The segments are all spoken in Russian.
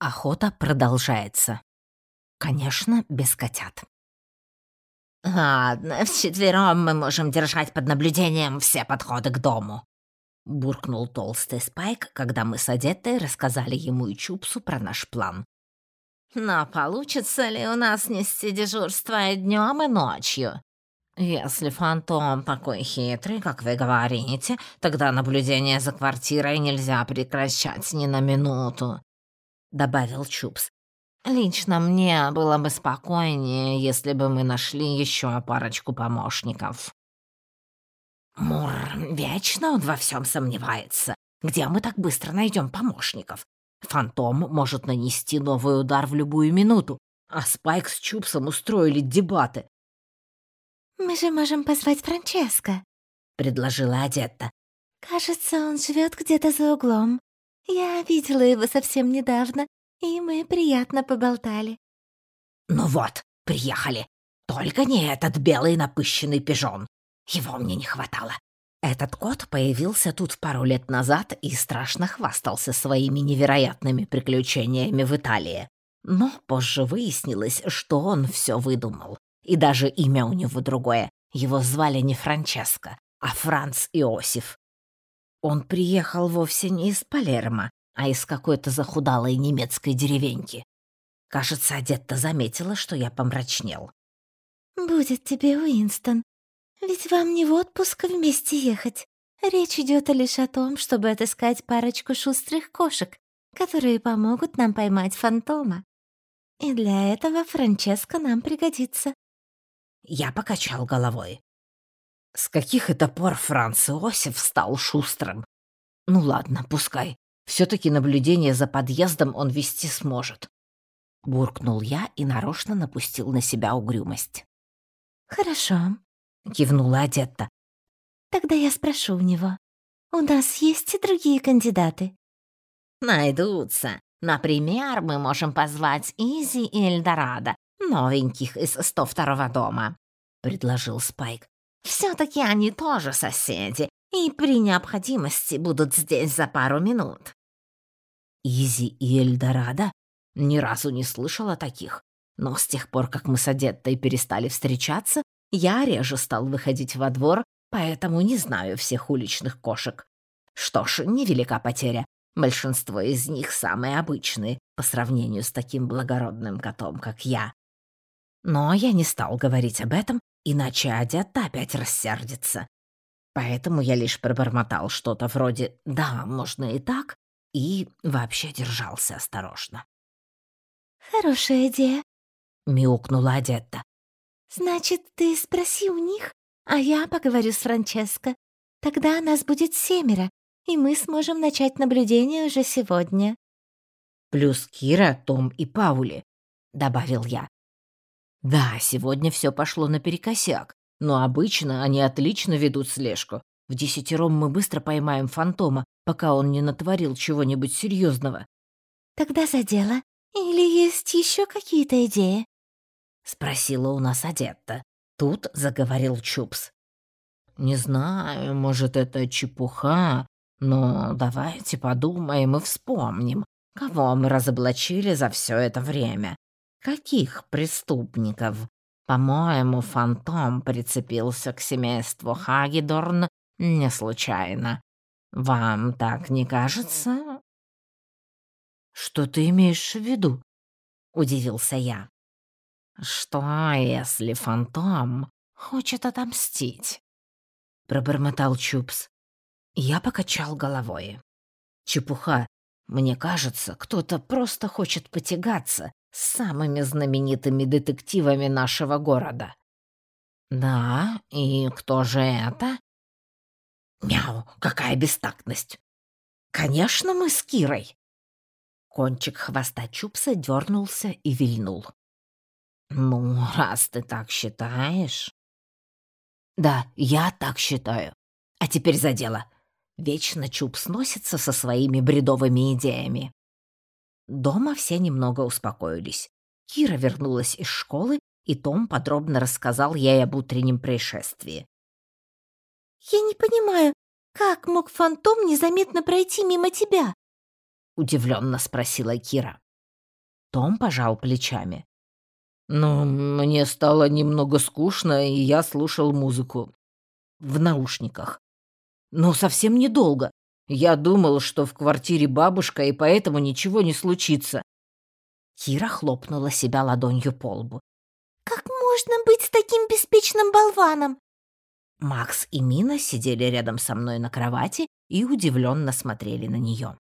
Охота продолжается. Конечно, без котят. «Ладно, вчетвером мы можем держать под наблюдением все подходы к дому», — буркнул толстый Спайк, когда мы с Одеттой рассказали ему и Чупсу про наш план. «Но получится ли у нас нести дежурство и днем, и ночью? Если фантом такой хитрый, как вы говорите, тогда наблюдение за квартирой нельзя прекращать ни на минуту», — добавил Чупс. Лично мне было бы спокойнее, если бы мы нашли еще парочку помощников. Мур вечно он во всем сомневается. Где мы так быстро найдем помощников? Фантом может нанести новый удар в любую минуту, а Спайк с Чупсом устроили дебаты. «Мы же можем позвать Франческо», — предложила Адетта. «Кажется, он живет где-то за углом. Я видела его совсем недавно и мы приятно поболтали». «Ну вот, приехали. Только не этот белый напыщенный пижон. Его мне не хватало. Этот кот появился тут пару лет назад и страшно хвастался своими невероятными приключениями в Италии. Но позже выяснилось, что он все выдумал. И даже имя у него другое. Его звали не Франческо, а Франц Иосиф. Он приехал вовсе не из Палермо, а из какой-то захудалой немецкой деревеньки. Кажется, Адетта заметила, что я помрачнел. «Будет тебе, Уинстон. Ведь вам не в отпуск вместе ехать. Речь идет лишь о том, чтобы отыскать парочку шустрых кошек, которые помогут нам поймать фантома. И для этого Франческо нам пригодится». Я покачал головой. С каких это пор Франц Иосиф стал шустрым? Ну ладно, пускай. Все-таки наблюдение за подъездом он вести сможет. Буркнул я и нарочно напустил на себя угрюмость. «Хорошо», — кивнула Адетта. «Тогда я спрошу у него. У нас есть и другие кандидаты?» «Найдутся. Например, мы можем позвать Изи и Эльдорадо, новеньких из 102-го дома», — предложил Спайк. «Все-таки они тоже соседи, и при необходимости будут здесь за пару минут». Изи и Эльдорадо? Ни разу не слышала таких. Но с тех пор, как мы с Адеттой перестали встречаться, я реже стал выходить во двор, поэтому не знаю всех уличных кошек. Что ж, невелика потеря. Большинство из них самые обычные по сравнению с таким благородным котом, как я. Но я не стал говорить об этом, иначе Адетта опять рассердится. Поэтому я лишь пробормотал что-то вроде «да, можно и так», и вообще держался осторожно. «Хорошая идея», — мяукнула Адетта. «Значит, ты спроси у них, а я поговорю с Франческо. Тогда нас будет семеро, и мы сможем начать наблюдение уже сегодня». «Плюс Кира, Том и Паули», — добавил я. «Да, сегодня все пошло наперекосяк, но обычно они отлично ведут слежку. В десятером мы быстро поймаем фантома, пока он не натворил чего-нибудь серьезного. «Тогда за дело. Или есть еще какие-то идеи?» — спросила у нас Адетта. Тут заговорил Чупс. «Не знаю, может, это чепуха, но давайте подумаем и вспомним, кого мы разоблачили за все это время. Каких преступников? По-моему, фантом прицепился к семейству Хагедорн не случайно. Вам так не кажется? Что ты имеешь в виду? Удивился я. Что, если фантом хочет отомстить? Пробормотал Чупс. Я покачал головой. Чепуха. Мне кажется, кто-то просто хочет потягаться самыми знаменитыми детективами нашего города. Да, и кто же это? Мяу, какая бестактность! Конечно, мы с Кирой. Кончик хвоста Чупса дернулся и вильнул. Ну, раз ты так считаешь... Да, я так считаю. А теперь за дело. Вечно Чупс носится со своими бредовыми идеями. Дома все немного успокоились. Кира вернулась из школы, и Том подробно рассказал ей об утреннем происшествии. «Я не понимаю, как мог фантом незаметно пройти мимо тебя?» — удивленно спросила Кира. Том пожал плечами. «Ну, мне стало немного скучно, и я слушал музыку. В наушниках. Но совсем недолго. Я думал, что в квартире бабушка, и поэтому ничего не случится». Кира хлопнула себя ладонью по лбу. «Как можно быть таким беспечным болваном?» Макс и Мина сидели рядом со мной на кровати и удивленно смотрели на нее.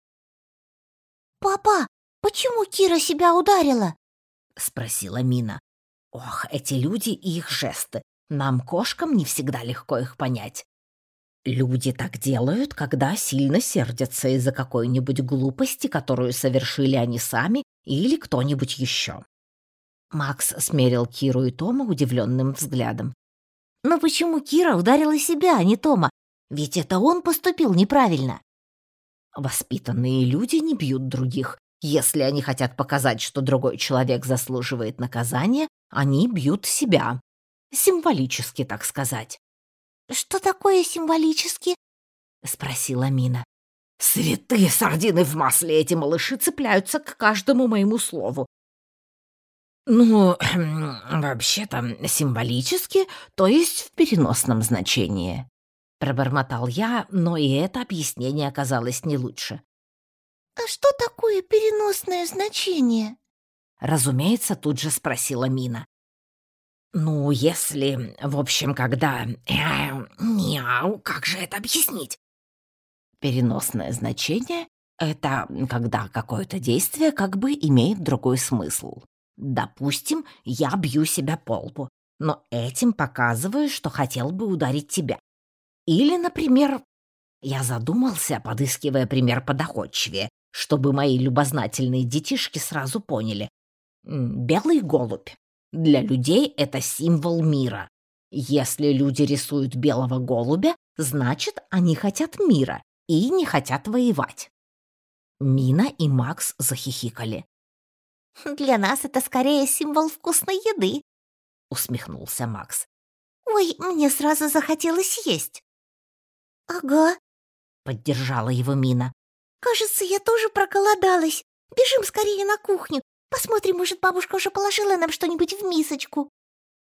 «Папа, почему Кира себя ударила?» — спросила Мина. «Ох, эти люди и их жесты. Нам, кошкам, не всегда легко их понять. Люди так делают, когда сильно сердятся из-за какой-нибудь глупости, которую совершили они сами или кто-нибудь еще». Макс смерил Киру и Тома удивленным взглядом. «Но почему Кира ударила себя, а не Тома? Ведь это он поступил неправильно». Воспитанные люди не бьют других. Если они хотят показать, что другой человек заслуживает наказания, они бьют себя. Символически, так сказать. «Что такое символически?» — спросила Мина. «Святые сардины в масле эти малыши цепляются к каждому моему слову. Ну, вообще-то, символически, то есть в переносном значении. Пробормотал я, но и это объяснение оказалось не лучше. «А что такое переносное значение?» Разумеется, тут же спросила Мина. «Ну, если, в общем, когда... Э, мяу, как же это объяснить?» Переносное значение — это когда какое-то действие как бы имеет другой смысл. Допустим, я бью себя по лбу, но этим показываю, что хотел бы ударить тебя. Или, например, я задумался, подыскивая пример подоходчивее, чтобы мои любознательные детишки сразу поняли. Белый голубь. Для людей это символ мира. Если люди рисуют белого голубя, значит, они хотят мира и не хотят воевать. Мина и Макс захихикали. «Для нас это скорее символ вкусной еды», — усмехнулся Макс. «Ой, мне сразу захотелось есть». «Ага», — поддержала его Мина. «Кажется, я тоже проголодалась. Бежим скорее на кухню. Посмотрим, может, бабушка уже положила нам что-нибудь в мисочку».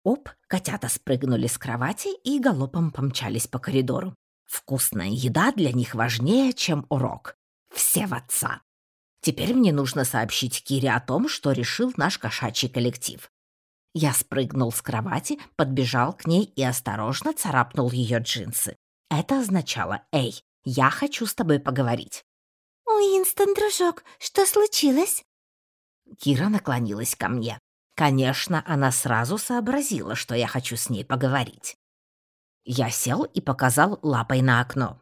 Оп, котята спрыгнули с кровати и галопом помчались по коридору. Вкусная еда для них важнее, чем урок. Все в отца. Теперь мне нужно сообщить Кире о том, что решил наш кошачий коллектив. Я спрыгнул с кровати, подбежал к ней и осторожно царапнул ее джинсы. Это означало «Эй, я хочу с тобой поговорить». «Уинстон, дружок, что случилось?» Кира наклонилась ко мне. Конечно, она сразу сообразила, что я хочу с ней поговорить. Я сел и показал лапой на окно.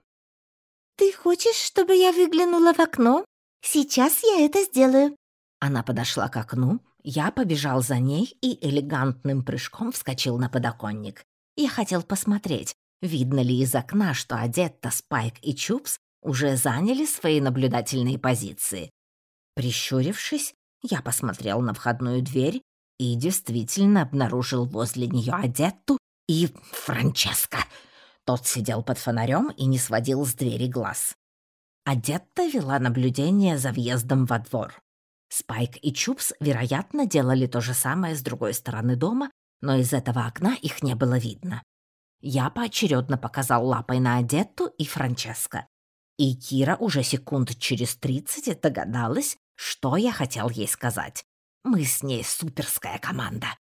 «Ты хочешь, чтобы я выглянула в окно? Сейчас я это сделаю». Она подошла к окну, я побежал за ней и элегантным прыжком вскочил на подоконник. Я хотел посмотреть, Видно ли из окна, что Адетта, Спайк и Чупс уже заняли свои наблюдательные позиции? Прищурившись, я посмотрел на входную дверь и действительно обнаружил возле нее Адетту и Франческо. Тот сидел под фонарем и не сводил с двери глаз. Адетта вела наблюдение за въездом во двор. Спайк и Чупс, вероятно, делали то же самое с другой стороны дома, но из этого окна их не было видно. Я поочередно показал лапой на Адетту и Франческо. И Кира уже секунд через тридцать догадалась, что я хотел ей сказать. Мы с ней суперская команда.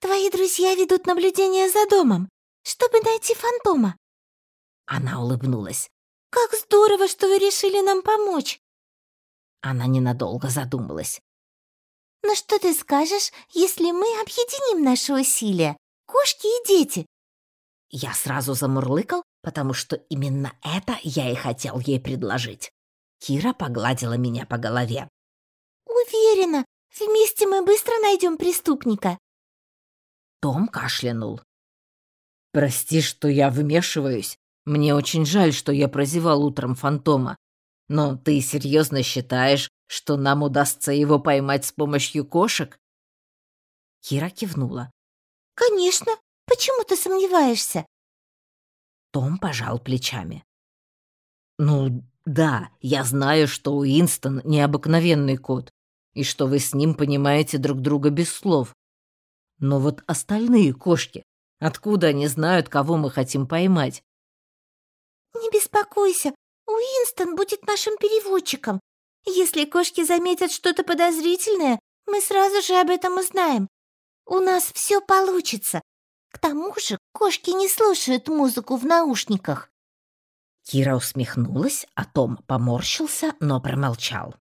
«Твои друзья ведут наблюдение за домом, чтобы найти фантома». Она улыбнулась. «Как здорово, что вы решили нам помочь!» Она ненадолго задумалась. «Но что ты скажешь, если мы объединим наши усилия, кошки и дети, я сразу замурлыкал, потому что именно это я и хотел ей предложить. Кира погладила меня по голове. «Уверена, вместе мы быстро найдем преступника». Том кашлянул. «Прости, что я вмешиваюсь. Мне очень жаль, что я прозевал утром фантома. Но ты серьезно считаешь, что нам удастся его поймать с помощью кошек?» Кира кивнула. «Конечно. Почему ты сомневаешься?» Том пожал плечами. «Ну, да, я знаю, что Уинстон — необыкновенный кот, и что вы с ним понимаете друг друга без слов. Но вот остальные кошки, откуда они знают, кого мы хотим поймать? Не беспокойся, Уинстон будет нашим переводчиком. Если кошки заметят что-то подозрительное, мы сразу же об этом узнаем. У нас все получится. К тому же кошки не слушают музыку в наушниках. Кира усмехнулась, а Том поморщился, но промолчал.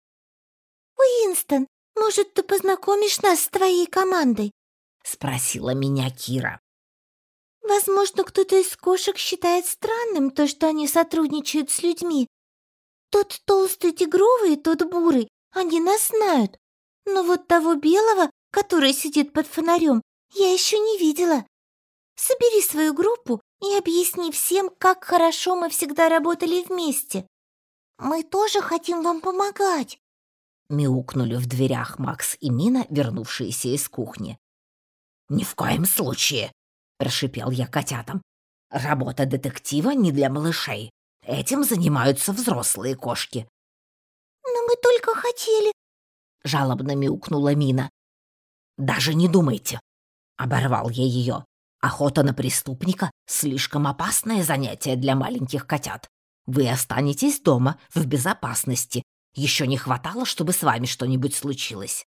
«Уинстон, может, ты познакомишь нас с твоей командой?» — спросила меня Кира. «Возможно, кто-то из кошек считает странным то, что они сотрудничают с людьми. Тот толстый тигровый тот бурый, они нас знают. Но вот того белого, который сидит под фонарем, я еще не видела. Собери свою группу и объясни всем, как хорошо мы всегда работали вместе. Мы тоже хотим вам помогать. Мяукнули в дверях Макс и Мина, вернувшиеся из кухни. «Ни в коем случае!» — прошипел я котятам. «Работа детектива не для малышей. Этим занимаются взрослые кошки». «Но мы только хотели...» — жалобно мяукнула Мина. «Даже не думайте!» — оборвал я ее. Охота на преступника — слишком опасное занятие для маленьких котят. Вы останетесь дома, в безопасности. Еще не хватало, чтобы с вами что-нибудь случилось.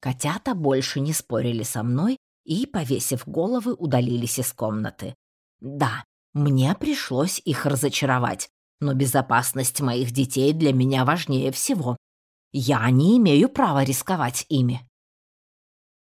Котята больше не спорили со мной и, повесив головы, удалились из комнаты. Да, мне пришлось их разочаровать, но безопасность моих детей для меня важнее всего. Я не имею права рисковать ими.